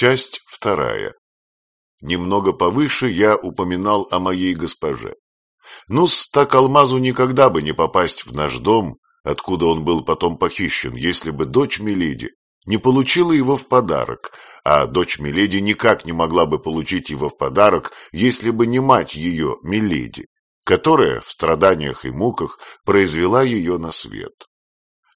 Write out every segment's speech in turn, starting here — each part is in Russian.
Часть вторая. Немного повыше я упоминал о моей госпоже. Ну-с, так алмазу никогда бы не попасть в наш дом, откуда он был потом похищен, если бы дочь Мелиди не получила его в подарок, а дочь Миледи никак не могла бы получить его в подарок, если бы не мать ее, Миледи, которая в страданиях и муках произвела ее на свет.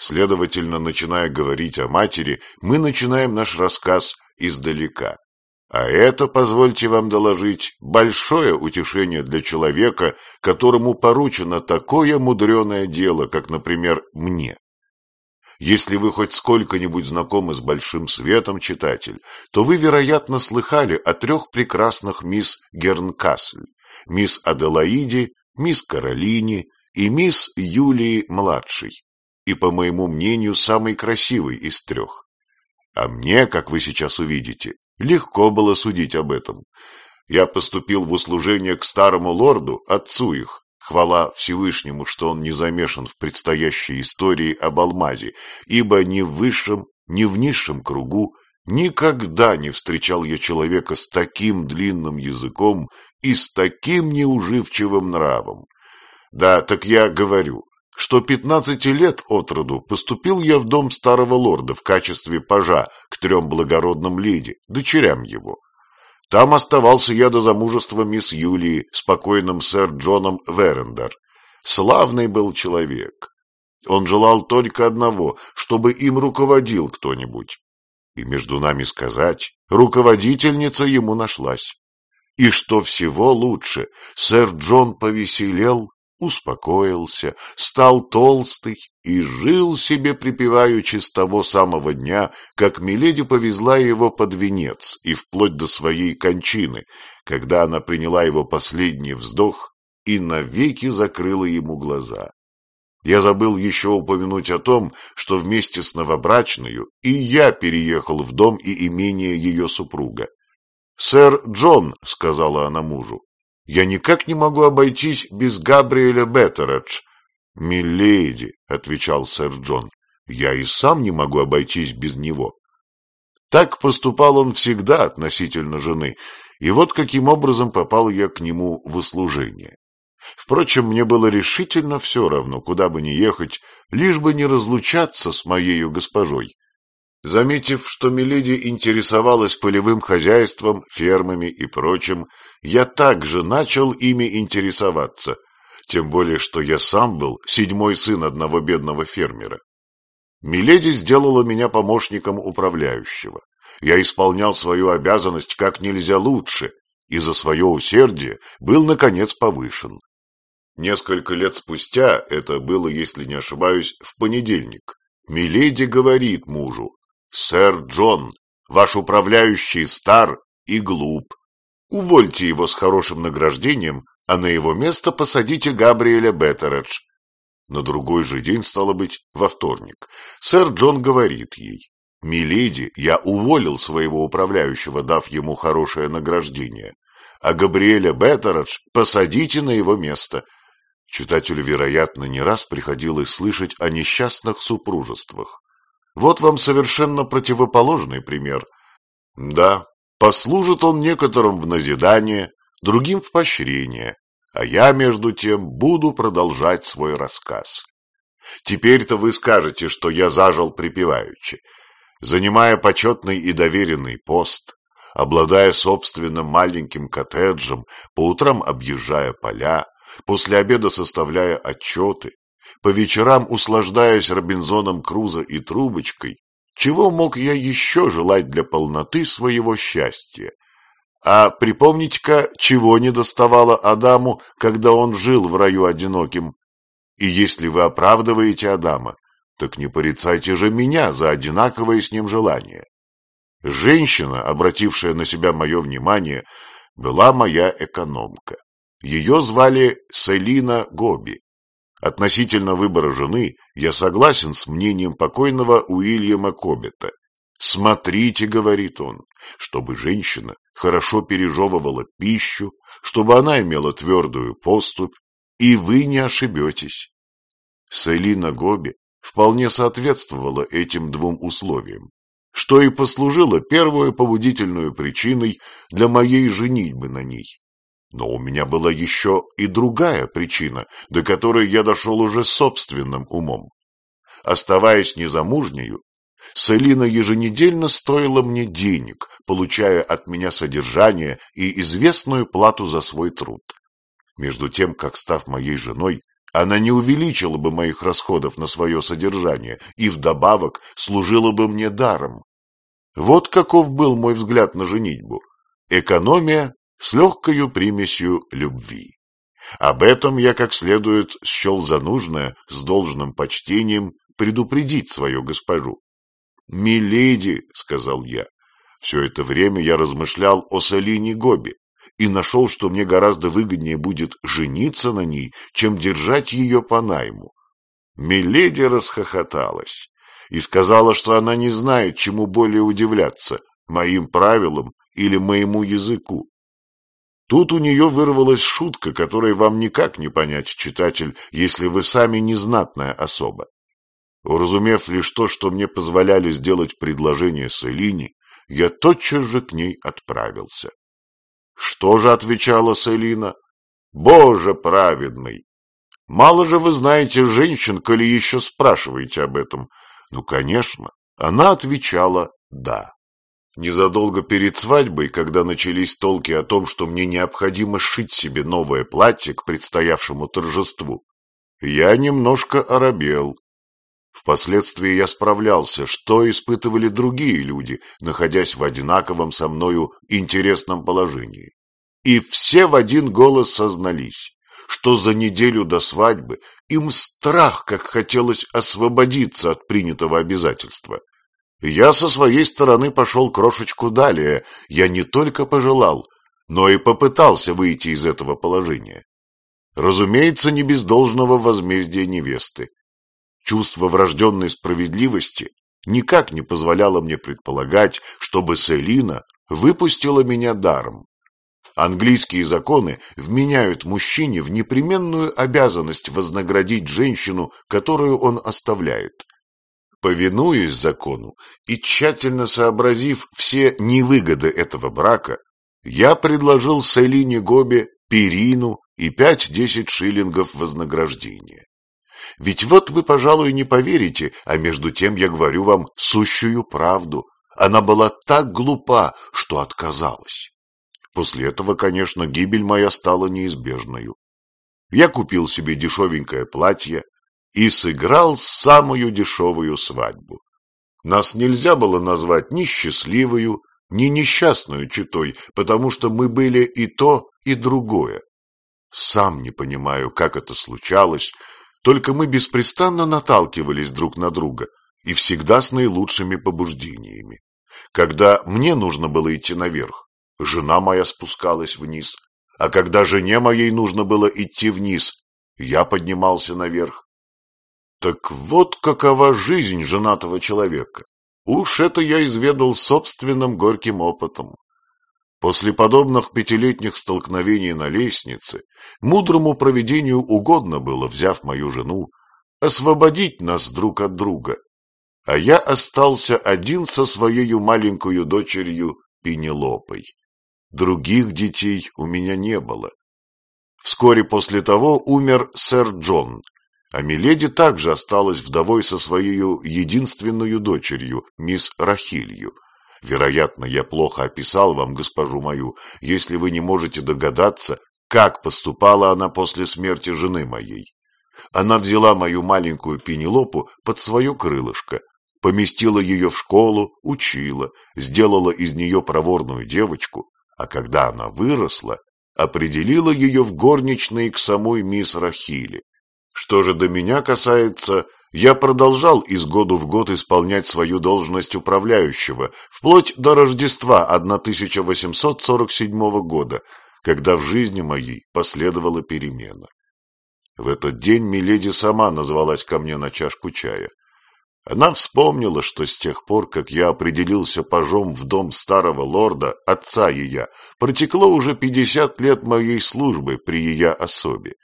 Следовательно, начиная говорить о матери, мы начинаем наш рассказ издалека. А это, позвольте вам доложить, большое утешение для человека, которому поручено такое мудреное дело, как, например, мне. Если вы хоть сколько-нибудь знакомы с Большим Светом, читатель, то вы, вероятно, слыхали о трех прекрасных мисс Гернкасль, мисс Аделаиде, мисс Каролине и мисс Юлии-младшей, и, по моему мнению, самой красивой из трех. А мне, как вы сейчас увидите, Легко было судить об этом. Я поступил в услужение к старому лорду, отцу их, хвала Всевышнему, что он не замешан в предстоящей истории об алмазе, ибо ни в высшем, ни в низшем кругу никогда не встречал я человека с таким длинным языком и с таким неуживчивым нравом. Да, так я говорю, что пятнадцати лет от роду поступил я в дом старого лорда в качестве пажа к трем благородным леди, дочерям его. Там оставался я до замужества мисс Юлии с покойным сэр Джоном Верендер. Славный был человек. Он желал только одного, чтобы им руководил кто-нибудь. И между нами сказать, руководительница ему нашлась. И что всего лучше, сэр Джон повеселел успокоился, стал толстый и жил себе припеваючи с того самого дня, как Миледи повезла его под венец и вплоть до своей кончины, когда она приняла его последний вздох и навеки закрыла ему глаза. Я забыл еще упомянуть о том, что вместе с новобрачною и я переехал в дом и имение ее супруга. «Сэр Джон», — сказала она мужу, я никак не могу обойтись без Габриэля Беттередж. — Миледи, — отвечал сэр Джон, — я и сам не могу обойтись без него. Так поступал он всегда относительно жены, и вот каким образом попал я к нему в услужение. Впрочем, мне было решительно все равно, куда бы ни ехать, лишь бы не разлучаться с моею госпожой. Заметив, что Миледи интересовалась полевым хозяйством, фермами и прочим, я также начал ими интересоваться, тем более, что я сам был седьмой сын одного бедного фермера. Миледи сделала меня помощником управляющего. Я исполнял свою обязанность как нельзя лучше, и за свое усердие был, наконец, повышен. Несколько лет спустя, это было, если не ошибаюсь, в понедельник, Миледи говорит мужу, «Сэр Джон, ваш управляющий стар и глуп. Увольте его с хорошим награждением, а на его место посадите Габриэля Беттередж». На другой же день, стало быть, во вторник, сэр Джон говорит ей, «Миледи, я уволил своего управляющего, дав ему хорошее награждение, а Габриэля Беттередж посадите на его место». Читателю, вероятно, не раз приходилось слышать о несчастных супружествах. Вот вам совершенно противоположный пример. Да, послужит он некоторым в назидание, другим в поощрение, а я, между тем, буду продолжать свой рассказ. Теперь-то вы скажете, что я зажил припеваючи. Занимая почетный и доверенный пост, обладая собственным маленьким коттеджем, по утрам объезжая поля, после обеда составляя отчеты, по вечерам услаждаясь Робинзоном Крузо и трубочкой, чего мог я еще желать для полноты своего счастья? А припомните-ка, чего не доставало Адаму, когда он жил в раю одиноким? И если вы оправдываете Адама, так не порицайте же меня за одинаковое с ним желание. Женщина, обратившая на себя мое внимание, была моя экономка. Ее звали Селина Гоби. Относительно выбора жены я согласен с мнением покойного Уильяма Кобета. «Смотрите», — говорит он, — «чтобы женщина хорошо пережевывала пищу, чтобы она имела твердую поступь, и вы не ошибетесь». Селина Гоби вполне соответствовала этим двум условиям. что и послужило первой побудительной причиной для моей женитьбы на ней. Но у меня была еще и другая причина, до которой я дошел уже собственным умом. Оставаясь незамужнею, Селина еженедельно стоила мне денег, получая от меня содержание и известную плату за свой труд. Между тем, как став моей женой, она не увеличила бы моих расходов на свое содержание и вдобавок служила бы мне даром. Вот каков был мой взгляд на женитьбу. Экономия с легкою примесью любви. Об этом я как следует счел за нужное с должным почтением предупредить свою госпожу. «Миледи», — сказал я, — все это время я размышлял о Салине Гоби и нашел, что мне гораздо выгоднее будет жениться на ней, чем держать ее по найму. Миледи расхохоталась и сказала, что она не знает, чему более удивляться, моим правилам или моему языку. Тут у нее вырвалась шутка, которой вам никак не понять, читатель, если вы сами незнатная особа. Уразумев лишь то, что мне позволяли сделать предложение Селине, я тотчас же к ней отправился. Что же отвечала Селина? Боже праведный! Мало же вы знаете женщин, коли еще спрашиваете об этом. Ну, конечно, она отвечала «да». Незадолго перед свадьбой, когда начались толки о том, что мне необходимо сшить себе новое платье к предстоявшему торжеству, я немножко оробел Впоследствии я справлялся, что испытывали другие люди, находясь в одинаковом со мною интересном положении. И все в один голос сознались, что за неделю до свадьбы им страх, как хотелось освободиться от принятого обязательства. Я со своей стороны пошел крошечку далее, я не только пожелал, но и попытался выйти из этого положения. Разумеется, не без должного возмездия невесты. Чувство врожденной справедливости никак не позволяло мне предполагать, чтобы Селина выпустила меня даром. Английские законы вменяют мужчине в непременную обязанность вознаградить женщину, которую он оставляет. Повинуясь закону и тщательно сообразив все невыгоды этого брака, я предложил Селине Гобе перину и пять-десять шиллингов вознаграждения. Ведь вот вы, пожалуй, не поверите, а между тем я говорю вам сущую правду. Она была так глупа, что отказалась. После этого, конечно, гибель моя стала неизбежною. Я купил себе дешевенькое платье и сыграл самую дешевую свадьбу. Нас нельзя было назвать ни счастливую, ни несчастную читой, потому что мы были и то, и другое. Сам не понимаю, как это случалось, только мы беспрестанно наталкивались друг на друга и всегда с наилучшими побуждениями. Когда мне нужно было идти наверх, жена моя спускалась вниз, а когда жене моей нужно было идти вниз, я поднимался наверх. Так вот какова жизнь женатого человека. Уж это я изведал собственным горьким опытом. После подобных пятилетних столкновений на лестнице мудрому проведению угодно было, взяв мою жену, освободить нас друг от друга, а я остался один со своей маленькою дочерью Пенелопой. Других детей у меня не было. Вскоре после того умер сэр Джон, а Миледи также осталась вдовой со своей единственной дочерью, мисс Рахилью. Вероятно, я плохо описал вам госпожу мою, если вы не можете догадаться, как поступала она после смерти жены моей. Она взяла мою маленькую Пенелопу под свое крылышко, поместила ее в школу, учила, сделала из нее проворную девочку, а когда она выросла, определила ее в горничные к самой мисс Рахиле. Что же до меня касается, я продолжал из года в год исполнять свою должность управляющего, вплоть до Рождества 1847 года, когда в жизни моей последовала перемена. В этот день Миледи сама назвалась ко мне на чашку чая. Она вспомнила, что с тех пор, как я определился пажом в дом старого лорда, отца ее, протекло уже пятьдесят лет моей службы при ее особе.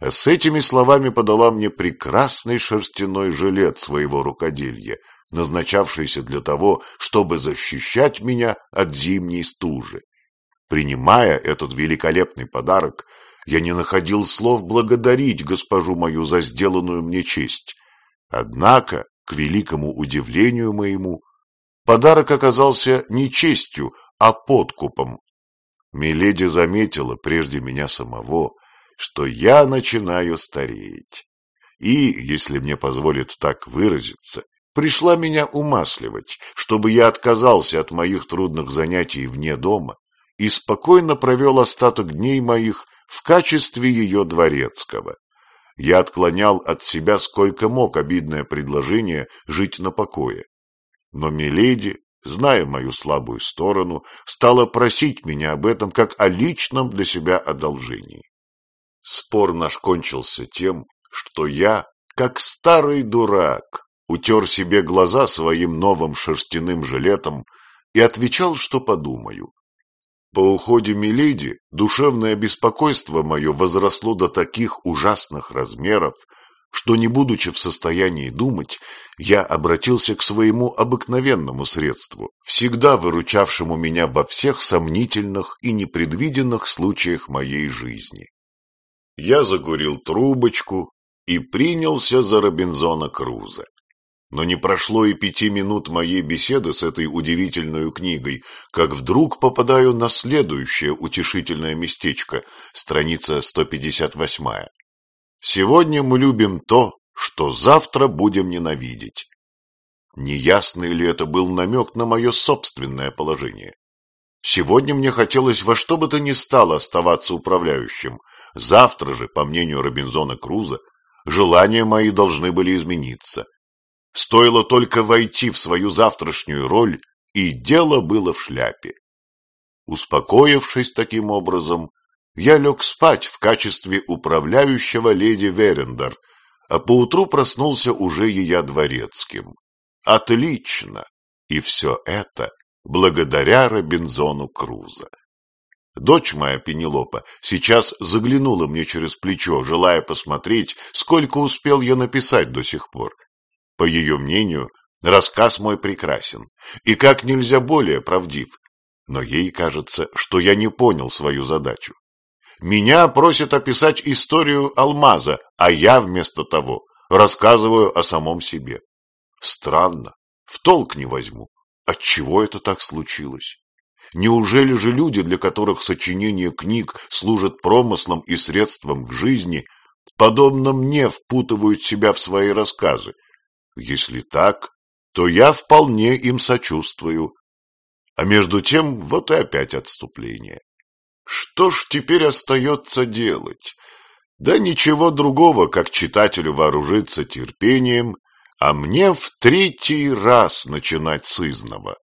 С этими словами подала мне прекрасный шерстяной жилет своего рукоделья, назначавшийся для того, чтобы защищать меня от зимней стужи. Принимая этот великолепный подарок, я не находил слов благодарить госпожу мою за сделанную мне честь. Однако, к великому удивлению моему, подарок оказался не честью, а подкупом. Миледи заметила прежде меня самого, что я начинаю стареть. И, если мне позволит так выразиться, пришла меня умасливать, чтобы я отказался от моих трудных занятий вне дома и спокойно провел остаток дней моих в качестве ее дворецкого. Я отклонял от себя сколько мог обидное предложение жить на покое. Но Миледи, зная мою слабую сторону, стала просить меня об этом как о личном для себя одолжении. Спор наш кончился тем, что я, как старый дурак, утер себе глаза своим новым шерстяным жилетом и отвечал, что подумаю. По уходе Миледи душевное беспокойство мое возросло до таких ужасных размеров, что, не будучи в состоянии думать, я обратился к своему обыкновенному средству, всегда выручавшему меня во всех сомнительных и непредвиденных случаях моей жизни. Я закурил трубочку и принялся за Робинзона Круза. Но не прошло и пяти минут моей беседы с этой удивительной книгой, как вдруг попадаю на следующее утешительное местечко, страница 158. «Сегодня мы любим то, что завтра будем ненавидеть». Неясный ли это был намек на мое собственное положение? Сегодня мне хотелось во что бы то ни стало оставаться управляющим. Завтра же, по мнению Робинзона Круза, желания мои должны были измениться. Стоило только войти в свою завтрашнюю роль, и дело было в шляпе. Успокоившись таким образом, я лег спать в качестве управляющего леди Верендер, а поутру проснулся уже ее дворецким. Отлично! И все это благодаря Робинзону Крузо. Дочь моя Пенелопа сейчас заглянула мне через плечо, желая посмотреть, сколько успел я написать до сих пор. По ее мнению, рассказ мой прекрасен и как нельзя более правдив, но ей кажется, что я не понял свою задачу. Меня просят описать историю алмаза, а я вместо того рассказываю о самом себе. Странно, в толк не возьму. Отчего это так случилось? Неужели же люди, для которых сочинение книг служит промыслом и средством к жизни, подобно мне впутывают себя в свои рассказы, если так, то я вполне им сочувствую. А между тем, вот и опять отступление. Что ж теперь остается делать? Да ничего другого, как читателю вооружиться терпением, а мне в третий раз начинать с.